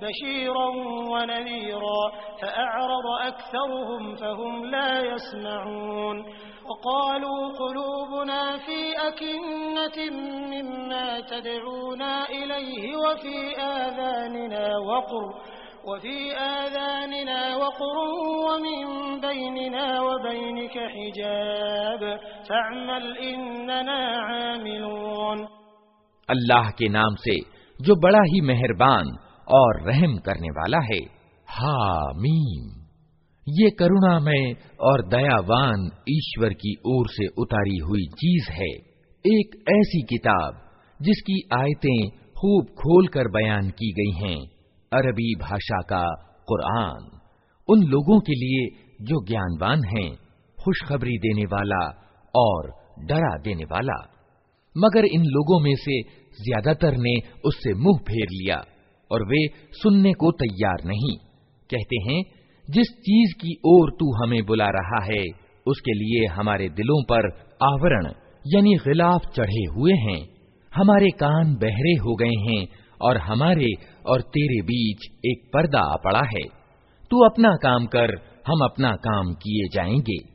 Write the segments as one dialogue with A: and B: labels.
A: بشيرا ونذيرا فأعرض أكثرهم فهم لا يسمعون. وقالوا قلوبنا في أكنة مما تدعونا إليه وفي آذاننا وقر وفي آذاننا وقر ومن بيننا وبينك حجاب. فاعمل إننا عاملون.
B: الله کے نام سے جو بڑا ہی مہربان और रहम करने वाला है। हामीम। ये करुणामय और दयावान ईश्वर की ओर से उतारी हुई चीज़ है। एक ऐसी किताब जिसकी आयतें खूब खोलकर बयान की गई हैं। अरबी भाषा का कुरान। उन लोगों के लिए जो ज्ञानवान हैं, खुशखबरी देने वाला और डरा देने वाला। मगर इन लोगों में से ज़्यादातर ने उससे मुँह फेर लिया। और वे सुनने को तैयार नहीं। कहते हैं, जिस चीज़ की ओर तू हमें बुला रहा है, उसके लिए हमारे दिलों पर आवरण, यानी गिलाफ चढ़े हुए हैं। हमारे कान बहरे हो गए हैं और हमारे और तेरे बीच एक पर्दा आ पड़ा है। तू अपना काम कर, हम अपना काम किए जाएँगे।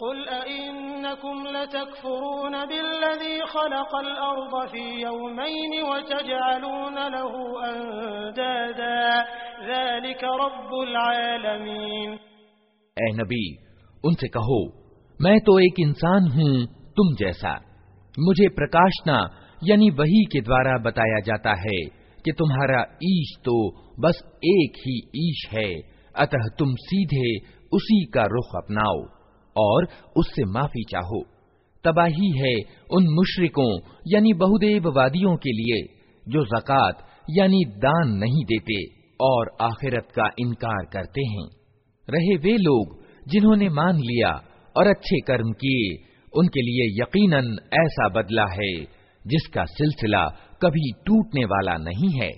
A: قل أئنكم لتكفرون بالذي خلق الأرض في يومين وتجعلون له أندادا ذلك رب العالمين
B: ए नबी उनसे कहो मैं तो एक इंसान हूँ तुम जैसा मुझे प्रकाशना यानी वही के द्वारा बताया जाता है कि तुम्हारा ईश तो बस एक ही ईश है अतः तुम सीधे उसी का रुख अपनाओ और उससे माफ़ी चाहो। तबाही है उन मुशरिकों, यानी बहुदेववादियों के लिए, जो जक़ात, यानी दान नहीं देते और आखिरत का इनकार करते हैं। रहे वे लोग जिन्होंने मान लिया और अच्छे कर्म किए, उनके लिए यकीनन ऐसा बदला है, जिसका सिलसिला कभी टूटने वाला नहीं है।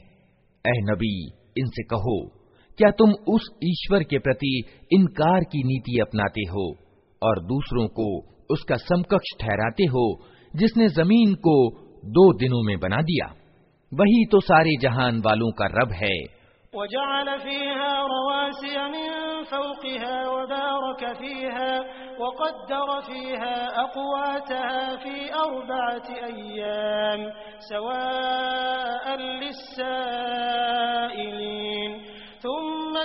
B: ए नबी, इनसे कहो, क्या तुम उस ईश्वर के प्रति इनकार की नीति अपनाते हो? और दूसरों को उसका समकक्ष ठहराते हो जिसने जमीन को दो दिनों में बना दिया वही तो सारे जहान वालों का रब है
A: وجعل فيها رواسي من فوقها وبارك فيها وقدر فيها أقواتها في أربعة أيام سواء للسائلين ثم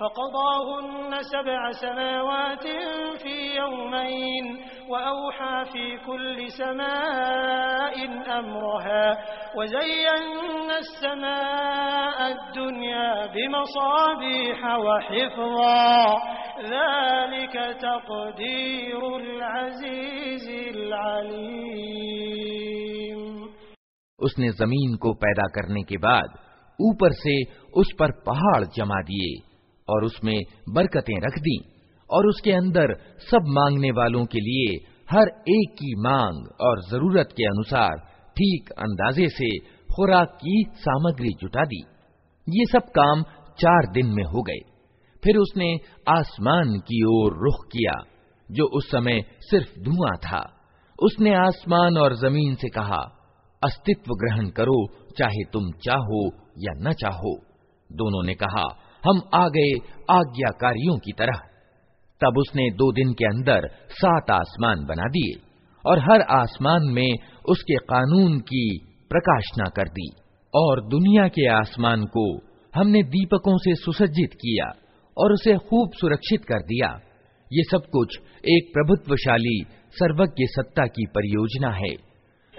A: فقضاهن سبع سماوات في يومين وأوحى في كل سماء أمرها وزينا السماء الدنيا بمصابيح وحفظا ذلك تقدير العزيز العليم
B: उसने जमीन को पैदा करने के बाद ऊपर से उस पर पहाड़ जमा दिए और उसमें बरकतें रख दी, और उसके अंदर सब मांगने वालों के लिए हर एक की मांग और ज़रूरत के अनुसार ठीक अंदाजे से खुराक की सामग्री जुटा दी। ये सब काम चार दिन में हो गए। फिर उसने आसमान की ओर रुख किया, जो उस समय सिर्फ़ धुआँ था। उसने आसमान और ज़मीन से कहा, अस्तित्व ग्रहण करो, चाहे तुम चाहो या न चाहो। दोनों ने कहा हम आ गए आज्ञाकारियों की तरह। तब उसने दो दिन के अंदर सात आसमान बना दिए और हर आसमान में उसके कानून की प्रकाशना कर दी और दुनिया के आसमान को हमने दीपकों से सुसज्जित किया और उसे खूब सुरक्षित कर दिया। ये सब कुछ एक प्रभुत्वशाली सर्वज्ञ सत्ता की परियोजना है।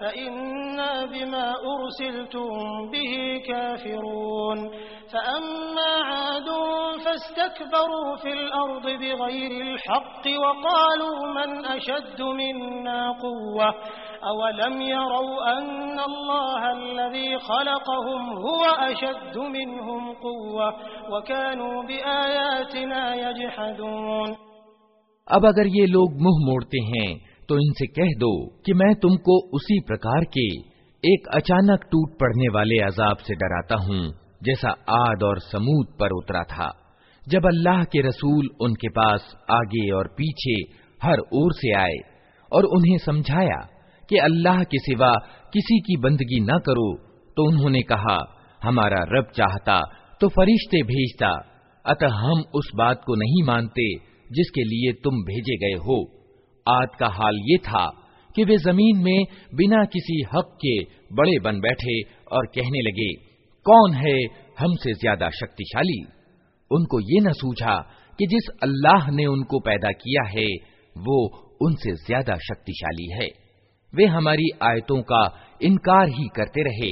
A: فإنا بما أرسلتم به كافرون فأما عاد فاستكبروا في الأرض بغير الحق وقالوا من أشد منا قوة أولم يروا أن الله الذي خلقهم هو أشد منهم قوة وكانوا بآياتنا يجحدون
B: अब अगर ये लोग मुंह मोड़ते हैं तो इनसे कह दो कि मैं तुमको उसी प्रकार के एक अचानक टूट पड़ने वाले अजाब से डराता हूँ, जैसा आद और समूद पर उतरा था। जब अल्लाह के रसूल उनके पास आगे और पीछे हर ओर से आए और उन्हें समझाया कि अल्लाह के सिवा किसी की बंदगी न करो तो उन्होंने कहा, हमारा रब चाहता तो फरिश्ते भेजता, अतः हम उस बात को नहीं मानते जिसके लिए तुम भेजे गए हो। आद का हाल ये था कि वे ज़मीन में बिना किसी हक के बड़े बन बैठे और कहने लगे, कौन है हमसे ज़्यादा शक्तिशाली? उनको ये न सूझा कि जिस अल्लाह ने उनको पैदा किया है, वो उनसे ज़्यादा शक्तिशाली है। वे हमारी आयतों का इनकार ही करते रहे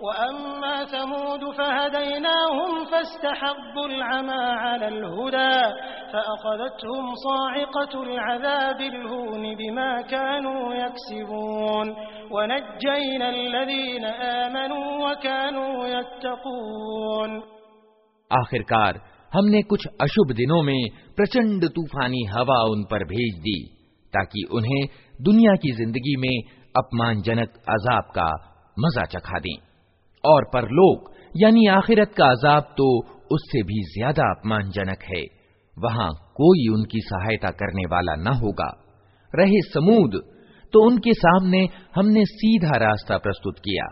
A: وأما ثمود فهديناهم فاستحبوا العمى على الهدى فأخذتهم صاعقة العذاب الهون بما كانوا يكسبون ونجينا الذين آمنوا وكانوا يتقون
B: आखिरकार हमने कुछ अशुभ दिनों में प्रचंड तूफानी हवा उन पर भेज दी ताकि उन्हें दुनिया की जिंदगी में अपमानजनक अजाब का मजा चखा दें और परलोक, यानी आखिरत का अजाब तो उससे भी ज़्यादा अपमानजनक है। वहाँ कोई उनकी सहायता करने वाला न होगा। रहे समूद तो उनके सामने हमने सीधा रास्ता प्रस्तुत किया।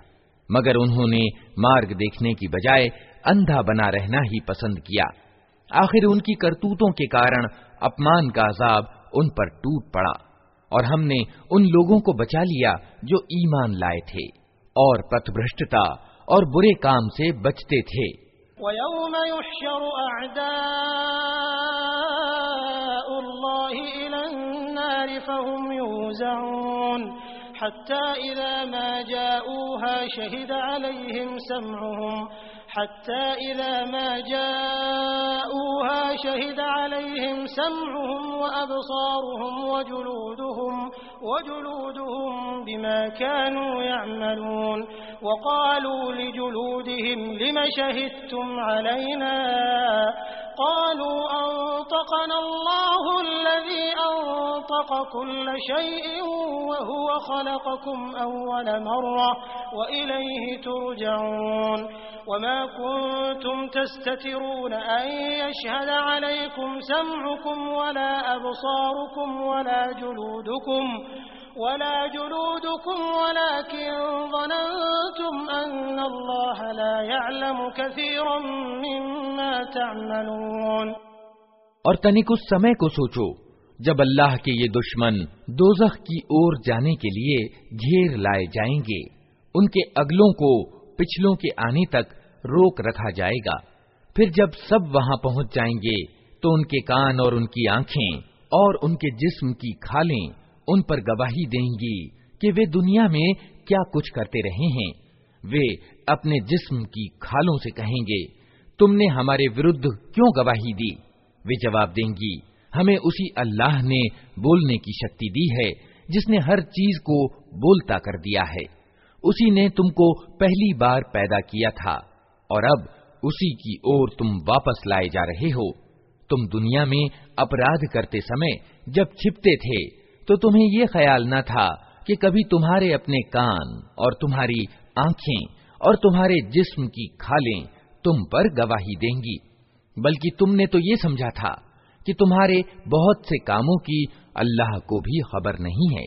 B: मगर उन्होंने मार्ग देखने की बजाय अंधा बना रहना ही पसंद किया। आखिर उनकी करतूतों के कारण अपमान का अजाब उन पर टूट पड़ा, और हमने उन लोगों को बचा लिया जो ईमान लाए थे। और पथभ्रष्टता और बुरे काम से बचते थे
A: حتى إذا ما جاءوها شهد عليهم سمعهم حتى إذا ما جاءوها شهد عليهم سمعهم وأبصارهم وجلودهم وجلودهم بما كانوا يعملون وقالوا لجلودهم لم شهدتم علينا؟ قالوا أنطق كل شيء وهو خلقكم أول مرة وإليه ترجعون وما كنتم تستترون أن يشهد عليكم سمعكم ولا أبصاركم ولا جلودكم ولا جلودكم ولكن ظننتم أن الله لا يعلم كثيرا مما تعملون
B: और तनिक उस समय को सोचो जब अल्लाह के ये दुश्मन दोजख की ओर जाने के लिए घेर लाए जाएँगे, उनके अगलों को पिछलों के आने तक रोक रखा जाएगा। फिर जब सब वहाँ पहुँच जाएँगे तो उनके कान और उनकी आँखें और उनके जिस्म की खालें उन पर गवाही देंगी कि वे दुनिया में क्या कुछ करते रहे हैं। वे अपने जिस्म की खालों से कहेंगे, तुमने हमारे विरुद्ध क्यों गवाही दी? वे जवाब देंगी हमें उसी अल्लाह ने बोलने की शक्ति दी है, जिसने हर चीज़ को बोलता कर दिया है। उसी ने तुमको पहली बार पैदा किया था, और अब उसी की ओर तुम वापस लाए जा रहे हो। तुम दुनिया में अपराध करते समय जब छिपते थे तो तुम्हें ये ख्याल न था कि कभी तुम्हारे अपने कान और तुम्हारी आँखें और तुम्हारे जिस्म की खालें तुम पर गवाही देंगी, बल्कि तुमने तो ये समझा था कि तुम्हारे बहुत से कामों की अल्लाह को भी खबर नहीं है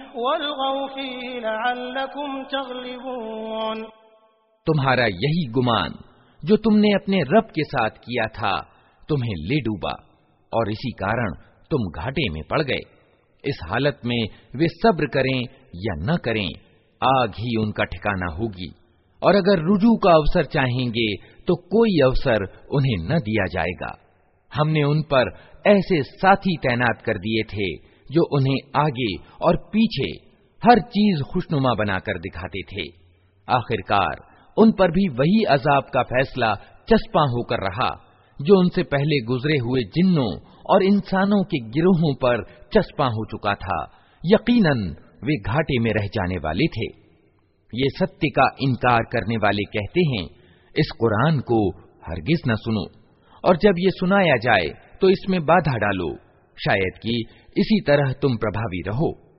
B: तुम्हारा यही गुमान जो तुमने अपने रब के साथ किया था, तुम्हें ले डूबा और इसी कारण तुम घाटे में पड़ गए। इस हालत में वे सब्र करें या न करें, आग ही उनका ठिकाना होगी। और अगर रुजू का अवसर चाहेंगे तो कोई अवसर उन्हें न दिया जाएगा। हमने उन पर ऐसे साथी तैनात कर दिए थे जो उन्हें आगे और पीछे हर चीज़ खुशनुमा बनाकर दिखाते थे। आखिरकार, उन पर भी वही अजाब का फैसला चस्पा होकर रहा, जो उनसे पहले गुजरे हुए जिन्नों और इंसानों के गिरोहों पर चस्पा हो चुका था। यकीनन, वे घाटे में रह जाने वाले थे। ये सत्य का इनकार करने वाले कहते हैं, इस कुरान को हरगिज न सुनो। और जब ये सुनाया जाए तो इसमें बाधा डालो। शायद कि इसी तरह तुम प्रभावी रहो।